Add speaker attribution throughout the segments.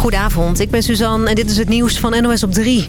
Speaker 1: Goedenavond, ik ben Suzanne en dit is het nieuws van NOS op 3.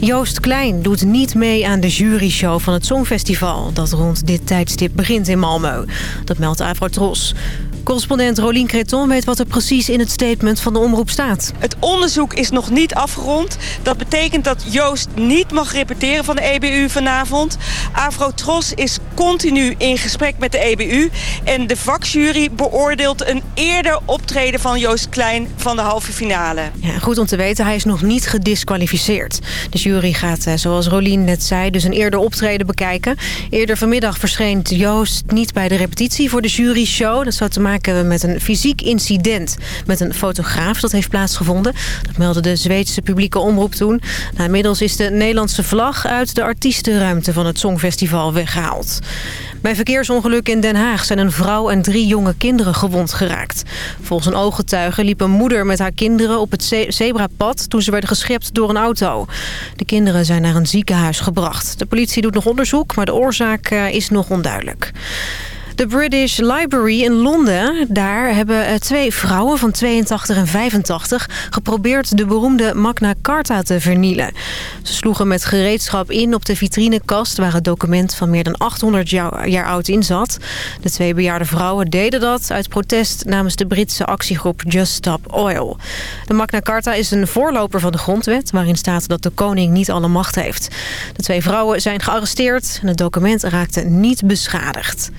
Speaker 1: Joost Klein doet niet mee aan de juryshow van het Songfestival... dat rond dit tijdstip begint in Malmö. Dat meldt Avrotros. Correspondent Rolien Creton weet wat er precies in het statement van de omroep staat.
Speaker 2: Het onderzoek is nog niet afgerond. Dat betekent dat Joost niet mag repeteren van de EBU vanavond. Avrotros is continu in gesprek met de EBU. En de vakjury beoordeelt een eerder optreden van Joost Klein van de halve finale.
Speaker 1: Ja, goed om te weten, hij is nog niet gedisqualificeerd. De jury gaat, eh, zoals Rolien net zei, dus een eerder optreden bekijken. Eerder vanmiddag verscheen Joost niet bij de repetitie voor de juryshow. Dat zou te maken maken met een fysiek incident met een fotograaf. Dat heeft plaatsgevonden. Dat meldde de Zweedse publieke omroep toen. Nou, inmiddels is de Nederlandse vlag uit de artiestenruimte van het Songfestival weggehaald. Bij verkeersongeluk in Den Haag zijn een vrouw en drie jonge kinderen gewond geraakt. Volgens een ooggetuige liep een moeder met haar kinderen op het zebrapad... toen ze werden geschept door een auto. De kinderen zijn naar een ziekenhuis gebracht. De politie doet nog onderzoek, maar de oorzaak eh, is nog onduidelijk. De British Library in Londen, daar hebben eh, twee vrouwen van 82 en 85 geprobeerd de beroemde Magna Carta te vernielen. Ze sloegen met gereedschap in op de vitrinekast waar het document van meer dan 800 jaar oud in zat. De twee bejaarde vrouwen deden dat uit protest namens de Britse actiegroep Just Stop Oil. De Magna Carta is een voorloper van de grondwet waarin staat dat de koning niet alle macht heeft. De twee vrouwen zijn gearresteerd en het document raakte niet beschadigd.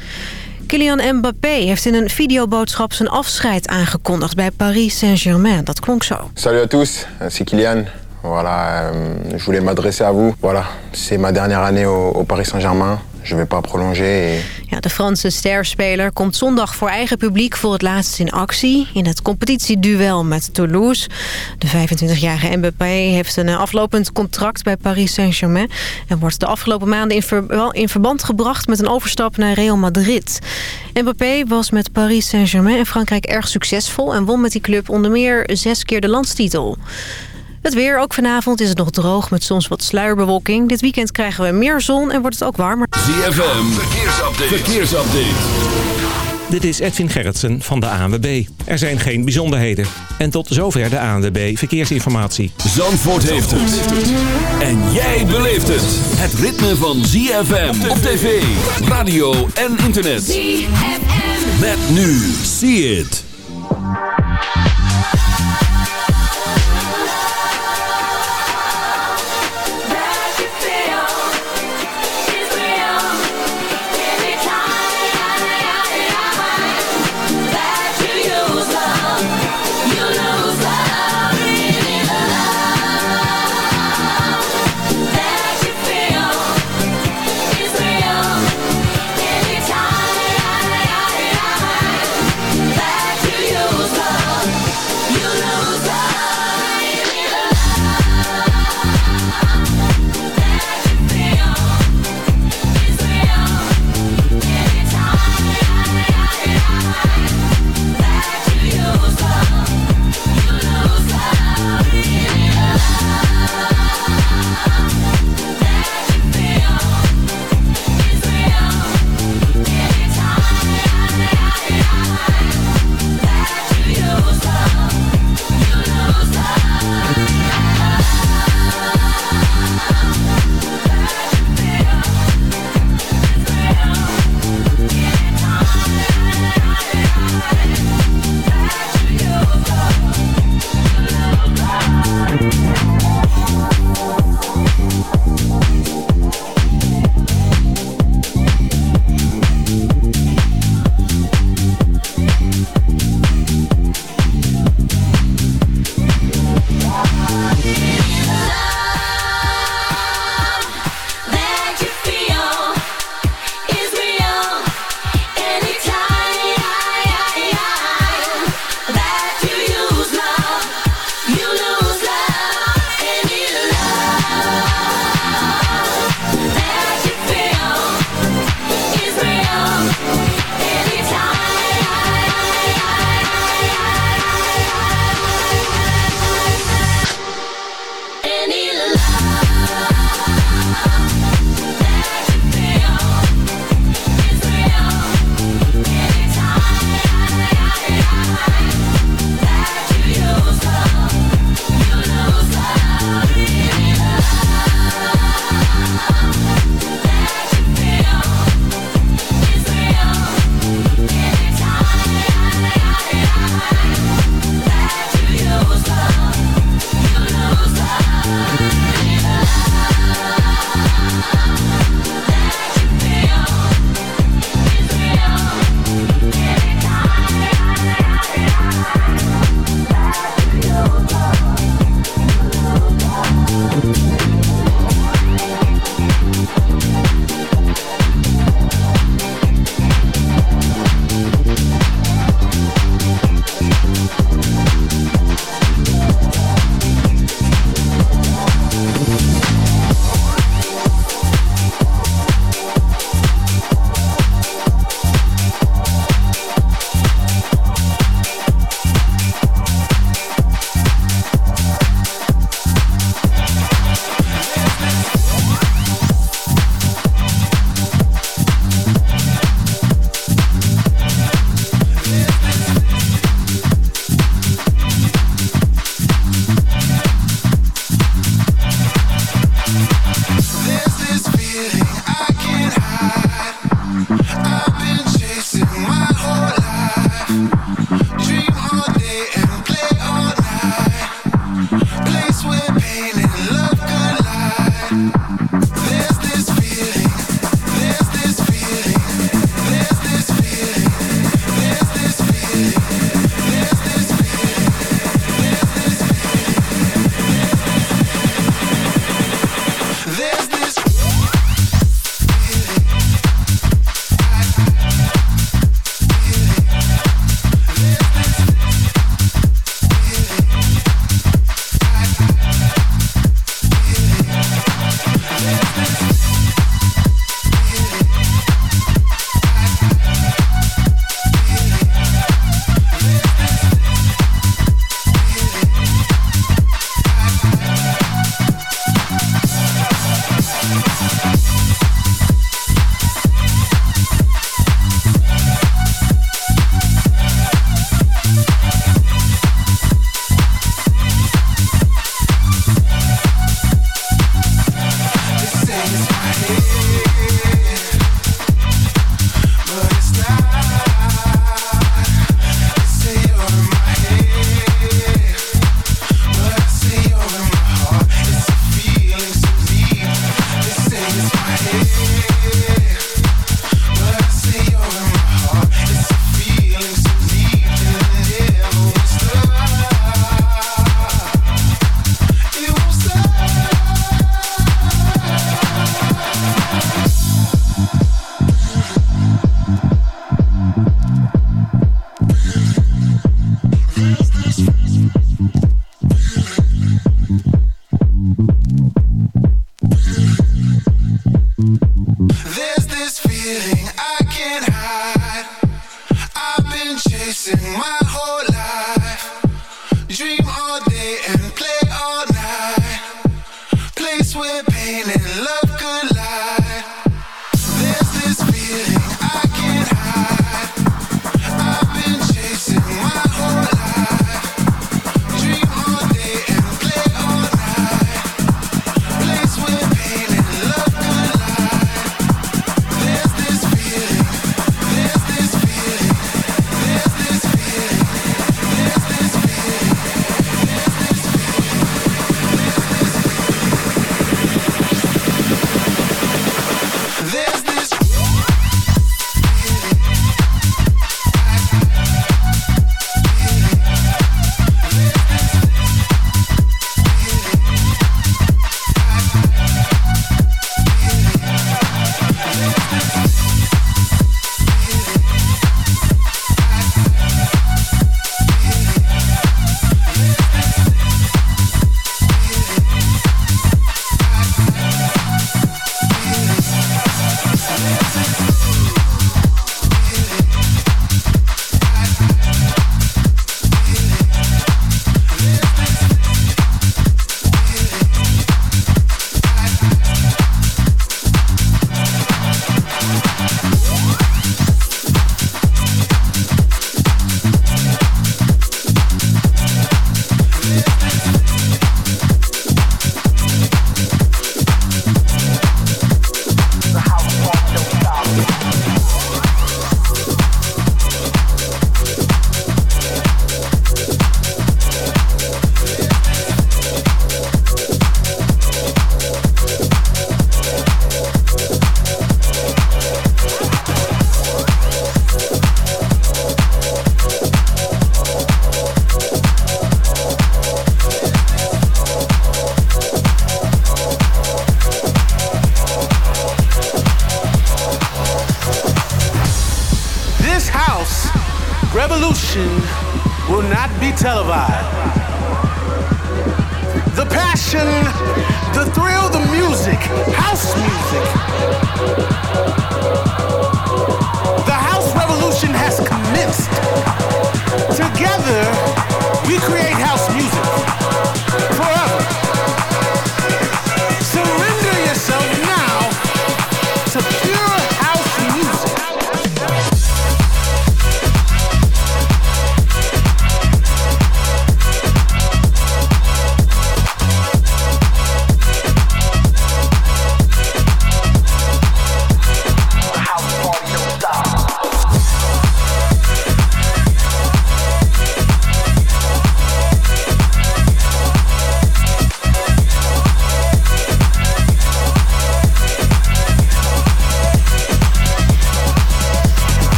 Speaker 1: Kylian Mbappé heeft in een videoboodschap zijn afscheid aangekondigd bij Paris Saint-Germain. Dat klonk zo.
Speaker 3: Salut à tous, c'est Kylian. Voilà, euh, je voulais m'adresser à vous. Voilà, c'est ma dernière année au, Paris Saint-Germain. Je vais pas prolonger.
Speaker 1: Ja, de Franse sterspeler komt zondag voor eigen publiek voor het laatst in actie. In het competitieduel met Toulouse. De 25-jarige Mbappé heeft een aflopend contract bij Paris Saint-Germain. En wordt de afgelopen maanden in, in verband gebracht met een overstap naar Real Madrid. Mbappé was met Paris Saint-Germain in Frankrijk erg succesvol... en won met die club onder meer zes keer de landstitel. Het weer, ook vanavond is het nog droog met soms wat sluierbewolking. Dit weekend krijgen we meer zon en wordt het ook warmer.
Speaker 4: ZFM, verkeersupdate. verkeersupdate.
Speaker 5: Dit is Edwin Gerritsen van de ANWB. Er zijn geen bijzonderheden. En tot zover de ANWB Verkeersinformatie.
Speaker 4: Zandvoort heeft het. En jij beleeft het. Het ritme van ZFM op tv, radio en internet. ZFM. Met nu. See it.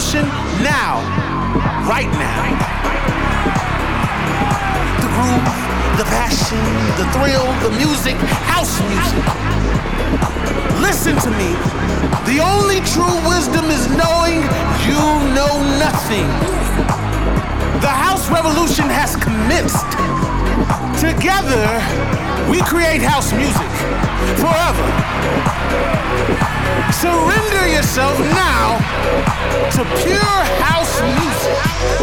Speaker 6: solution now, right now. The groove, the passion, the thrill, the music, house music. Listen to me. The only true wisdom is knowing you know nothing. The house revolution has commenced. Together, we create house music forever. Surrender yourself now to pure house music.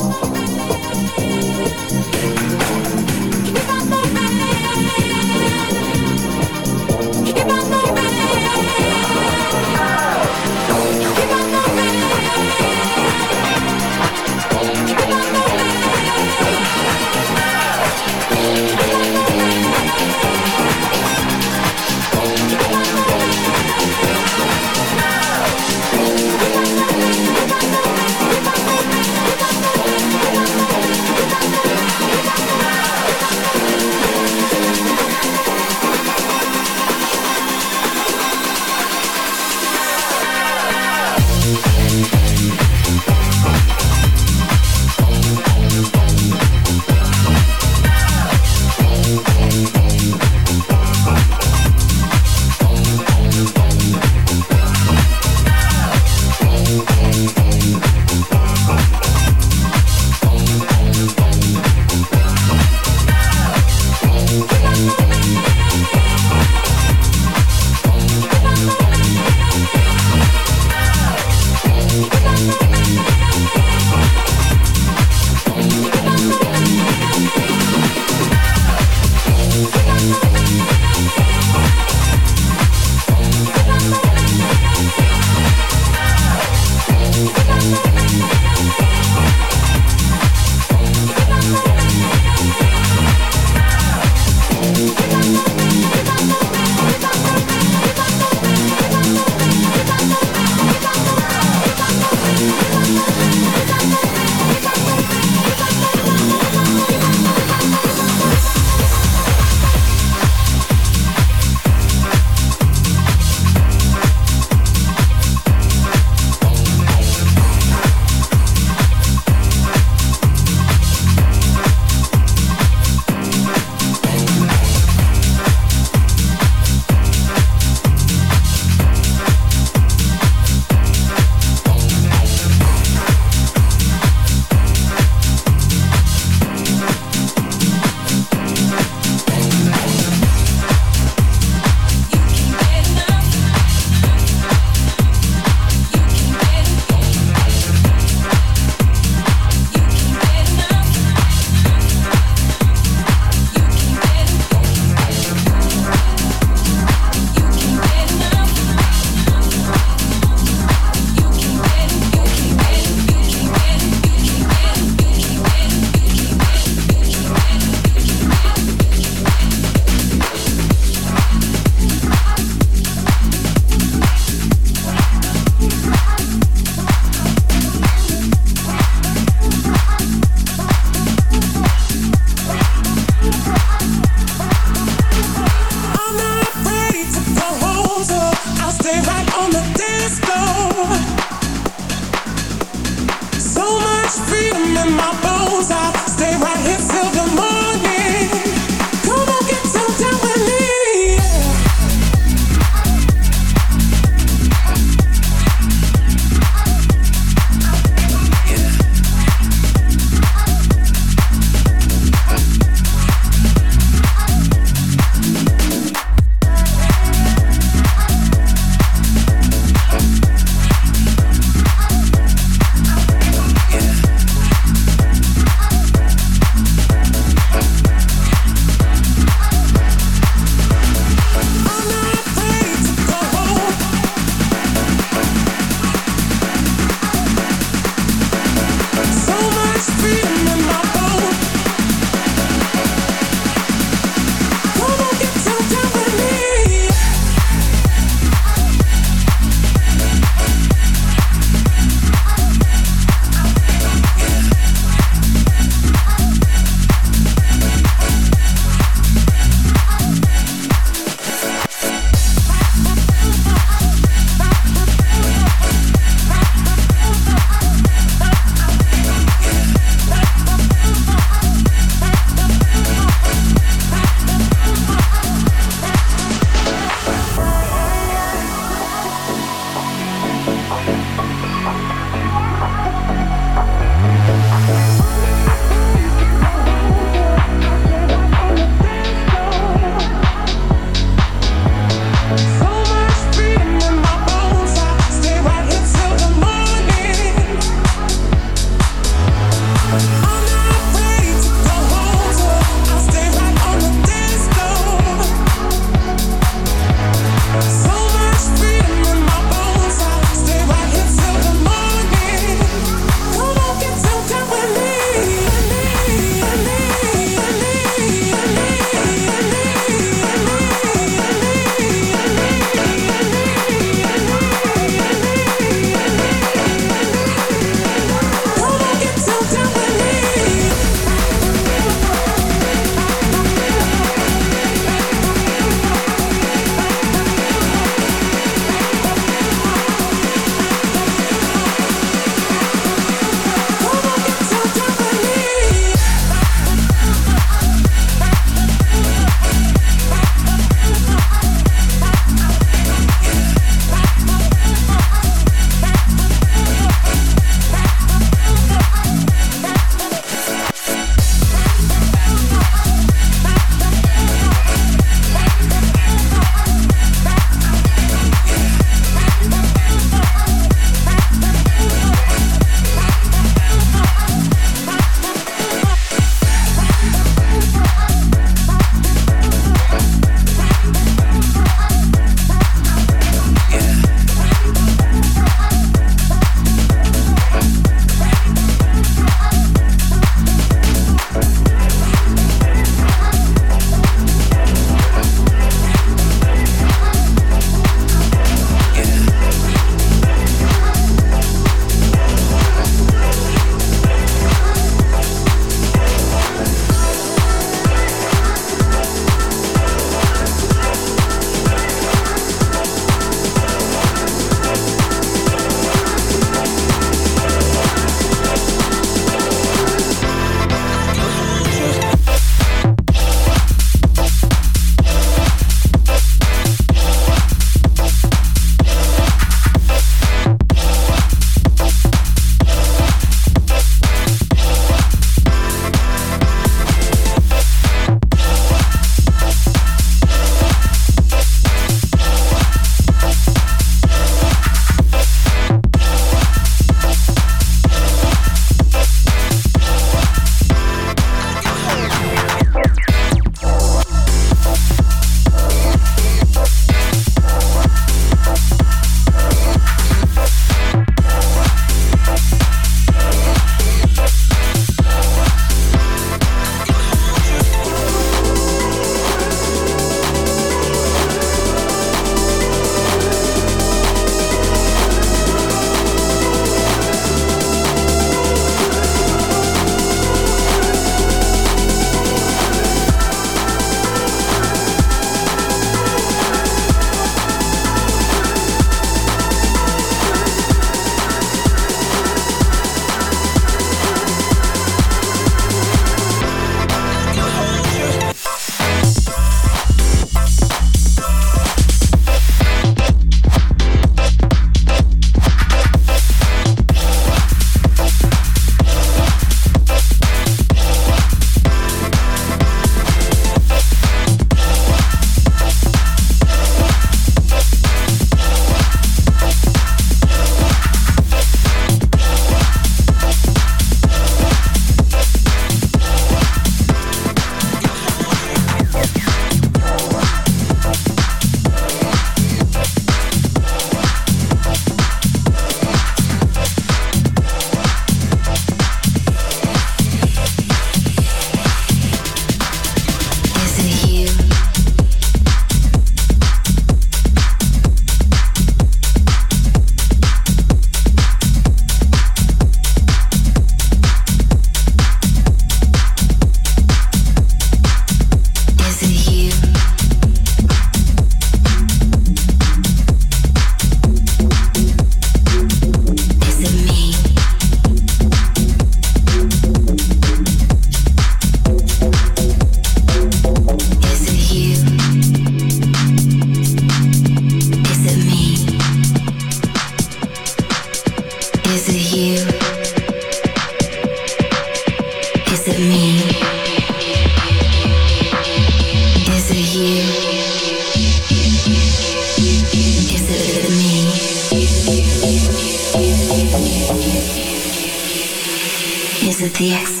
Speaker 6: Así es.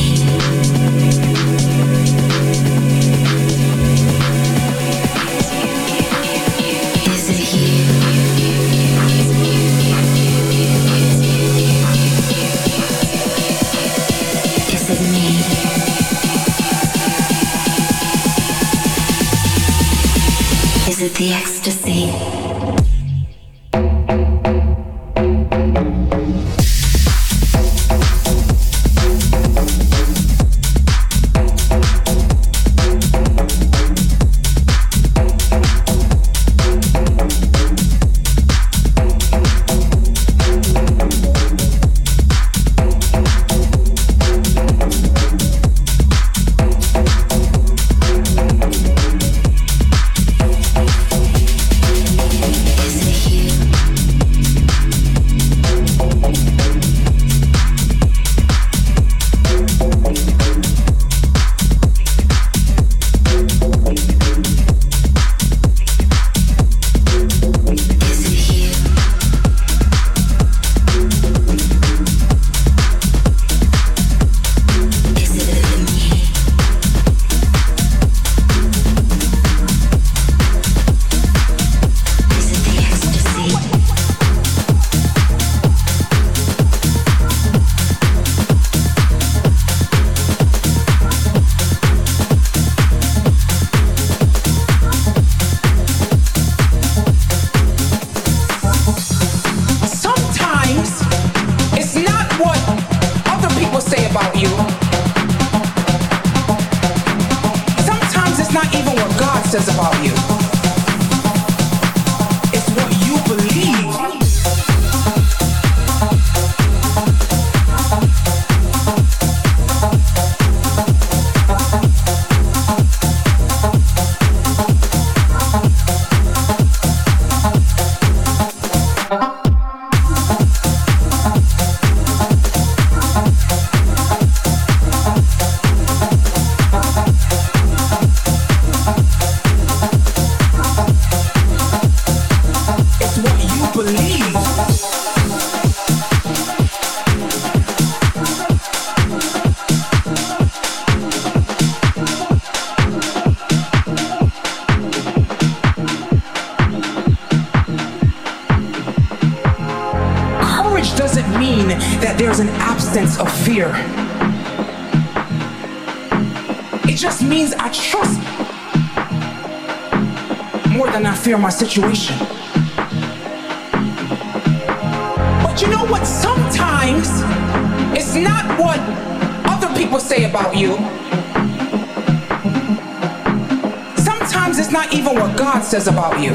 Speaker 6: you.
Speaker 7: situation. But you know what? Sometimes it's not what other people say about you. Sometimes it's not even what God says about you.